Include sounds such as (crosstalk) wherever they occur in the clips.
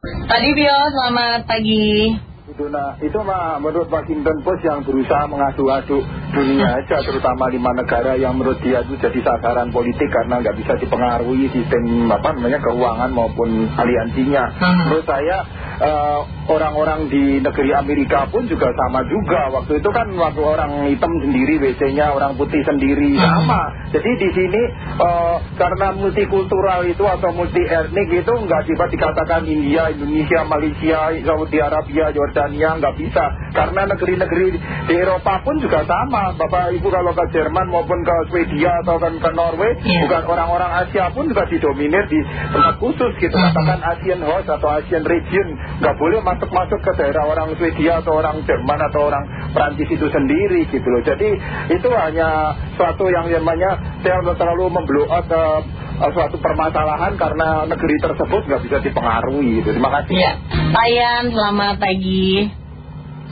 Tadi Bio, selamat pagi. Itu, nah, itu mah menurut Washington Post yang berusaha mengadu-adu dunia (laughs) aja terutama lima negara yang menurut dia itu jadi sasaran politik karena nggak bisa dipengaruhi sistem apa namanya keuangan maupun aliansinya. Menurut saya eh, orang-orang di negeri Amerika pun juga sama juga. Waktu itu kan waktu orang hitam sendiri WC-nya, orang putih sendiri sama. Jadi di sini eh, karena multikultural itu atau multi etnik itu nggak tiba dikatakan India, Indonesia, Malaysia, Saudi Arabia, Jordania nggak bisa. Karena negeri-negeri di Eropa pun juga sama. Bapak Ibu kalau ke Jerman maupun ke Swedia atau kan ke Norway, Iya. bukan orang-orang Asia pun juga didominir di tempat khusus gitu. Katakan Asian House atau Asian Region nggak boleh masuk-masuk ke daerah orang Swedia atau orang Jerman atau orang Prancis itu sendiri gitu loh. Jadi itu hanya suatu yang namanya saya terlalu memblow out eh, eh, suatu permasalahan karena negeri tersebut nggak bisa dipengaruhi gitu. Terima kasih. Iya. Payan, selamat pagi.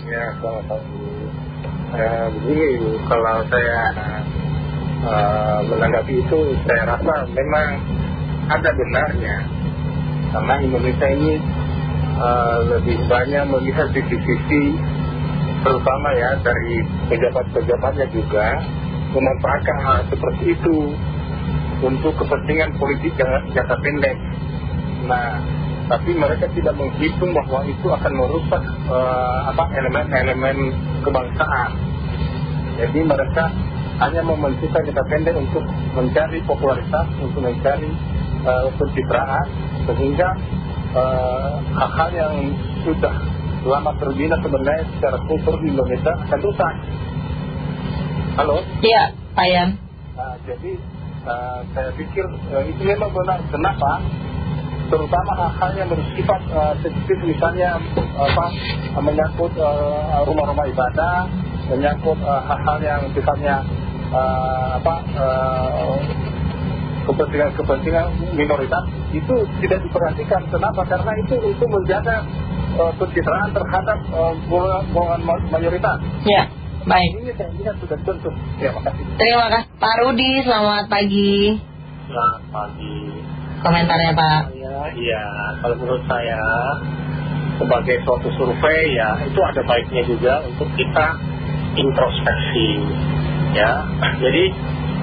Ya, selamat pagi. Eh, begini, kalau saya eh, menanggapi itu, saya rasa memang ada benarnya. Karena Indonesia ini eh, lebih banyak melihat sisi-sisi, terutama ya dari pejabat-pejabatnya juga, memanfaatkan hal seperti itu untuk kepentingan politik jangka, pendek. Nah, tapi mereka tidak menghitung bahwa itu akan merusak eh, elemen-elemen kebangsaan. Jadi mereka hanya mementingkan jangka pendek untuk mencari popularitas, untuk mencari eh, pencitraan, sehingga eh, hal-hal yang sudah lama terbina sebenarnya secara kultur di Indonesia akan rusak. Halo? Iya, Payan. Nah, jadi eh, saya pikir eh, itu memang benar. Kenapa? Terutama hal-hal yang bersifat eh, sensitif misalnya apa menyangkut eh, rumah-rumah ibadah, menyangkut eh, hal-hal yang sifatnya eh, apa eh, kepentingan-kepentingan minoritas itu tidak diperhatikan. Kenapa? Karena itu untuk menjaga eh, pencitraan terhadap golongan golongan mayoritas. Iya, baik. Ini saya lihat sudah contoh. Terima kasih. Terima kasih. Pak Rudi, selamat pagi. Selamat pagi. Komentarnya Pak. Ya, iya. Kalau menurut saya sebagai suatu survei ya itu ada baiknya juga untuk kita introspeksi ya. Jadi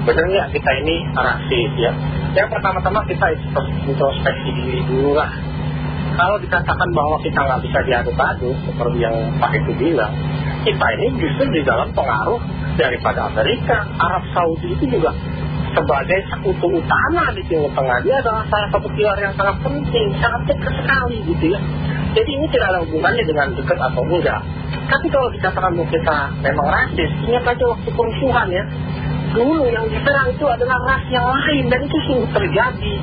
benar nggak kita ini rasis ya? Yang pertama-tama kita introspeksi diri dulu lah. Kalau dikatakan bahwa kita nggak bisa diaduk-aduk seperti yang Pak itu bilang, kita ini justru di dalam pengaruh daripada Amerika, Arab Saudi itu juga sebagai sekutu utama di Timur Tengah dia adalah salah satu pilar yang sangat penting, sangat dekat sekali gitu ya. Jadi ini tidak ada hubungannya dengan dekat atau enggak. Tapi kalau dikatakan bahwa kita memang rasis, ingat aja waktu kerusuhan ya. Dulu yang diserang itu adalah ras yang lain dan itu sungguh terjadi.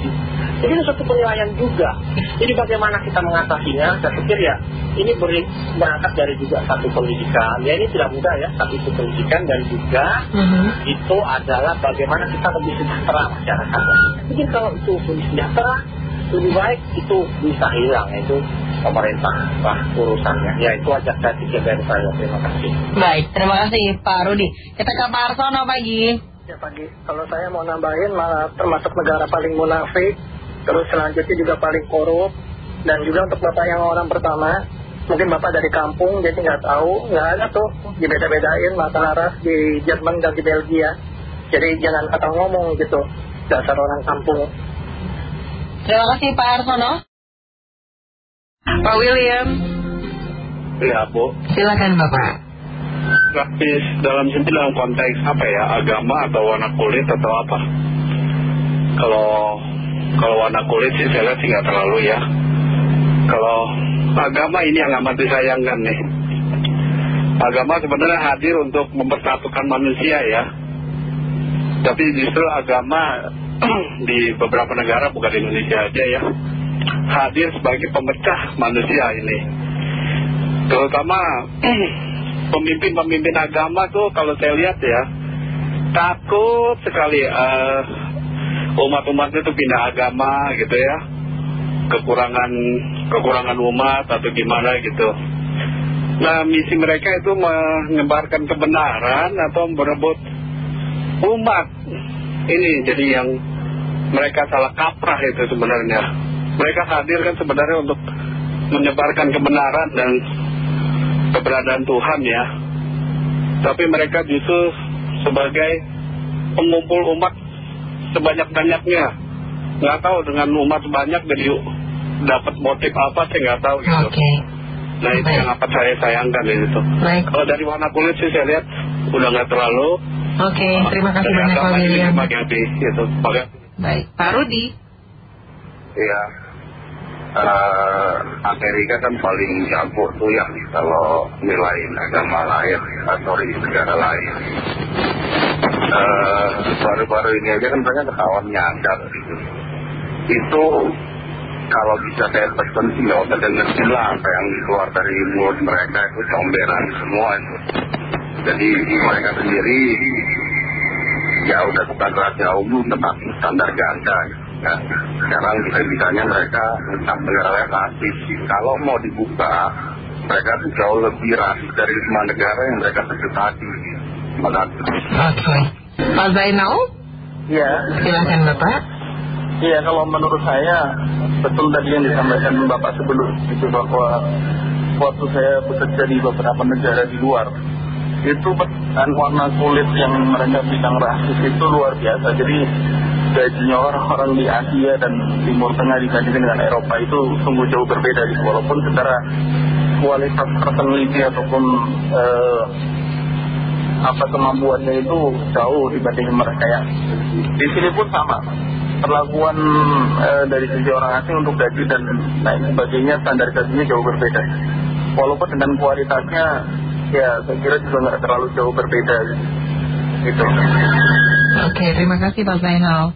Jadi itu satu penilaian juga. Jadi bagaimana kita mengatasinya, saya pikir ya ini beri, berangkat dari juga satu pendidikan. Ya ini tidak mudah ya, tapi itu pendidikan dan juga Mhm. itu adalah bagaimana kita lebih sejahtera masyarakatnya. Mungkin kalau itu lebih sejahtera, lebih baik itu bisa hilang itu pemerintah lah urusannya. Ya itu aja pikir dari saya. Terima kasih. Baik, terima kasih Pak Rudi. Kita ke Pak Arsono pagi. Ya pagi, kalau saya mau nambahin malah termasuk negara paling munafik, terus selanjutnya juga paling korup, dan juga untuk bapak yang orang pertama, mungkin bapak dari kampung jadi nggak tahu, nggak ada tuh dibeda-bedain masalah ras di Jerman dan di Belgia. Jadi jangan kata ngomong gitu, dasar orang kampung. Terima kasih Pak Arsono. Pak William, Ya Bu, silakan Bapak. praktis dalam sini dalam konteks apa ya agama atau warna kulit atau apa? Kalau kalau warna kulit sih saya lihat sih nggak terlalu ya. Kalau agama ini yang amat disayangkan nih. Agama sebenarnya hadir untuk mempersatukan manusia ya. Tapi justru agama (clears throat) di beberapa negara bukan di Indonesia aja ya hadir sebagai pemecah manusia ini. Terutama (clears throat) pemimpin-pemimpin agama tuh kalau saya lihat ya takut sekali eh, umat-umatnya tuh pindah agama gitu ya. Kekurangan kekurangan umat atau gimana gitu. Nah misi mereka itu menyebarkan kebenaran atau merebut umat. Ini jadi yang mereka salah kaprah itu sebenarnya mereka hadir kan sebenarnya untuk menyebarkan kebenaran dan keberadaan Tuhan ya. Tapi mereka justru sebagai pengumpul umat sebanyak-banyaknya. Nggak tahu dengan umat banyak jadi dapat motif apa saya nggak tahu gitu. Oke. Nah itu Baik. yang amat saya sayangkan itu. Baik. Kalau dari warna kulit sih saya lihat udah nggak terlalu. Oke, terima kasih banyak Pak William. Gitu. Pak Baik, Pak Rudi. Iya. Eh, Amerika kan paling jago tuh ya kalau nilai agama lain atau negara lain. Eh, Baru-baru ini aja kan mereka ketahuan nyadar gitu. Itu kalau bisa saya pesan sih nggak usah denger lah apa yang keluar dari mulut mereka itu comberan semua itu. Jadi mereka sendiri ya udah bukan raja umum tetapi standar ganda gitu. Nah, sekarang bisa-bisanya mereka tentang negara rasis. Kalau mau dibuka, mereka jauh lebih rasis dari semua negara yang mereka sebut tadi. Terima kasih. Oke. Pak Zainal, Iya, silakan Bapak. iya kalau menurut saya betul tadi yang disampaikan Bapak sebelum itu bahwa waktu saya bekerja di beberapa negara di luar itu dan warna kulit yang mereka bilang rasis itu luar biasa. Jadi gajinya orang-orang di Asia dan Timur Tengah dibandingkan dengan Eropa itu sungguh jauh berbeda. Walaupun secara kualitas personality ataupun eh, apa kemampuannya itu jauh dibanding mereka ya. Di sini pun sama. Perlakuan eh, dari sisi orang asing untuk gaji dan lain sebagainya gajinya jauh berbeda. Walaupun dengan kualitasnya ya saya kira juga nggak terlalu jauh berbeda gitu. Oke, terima kasih Pak Zainal.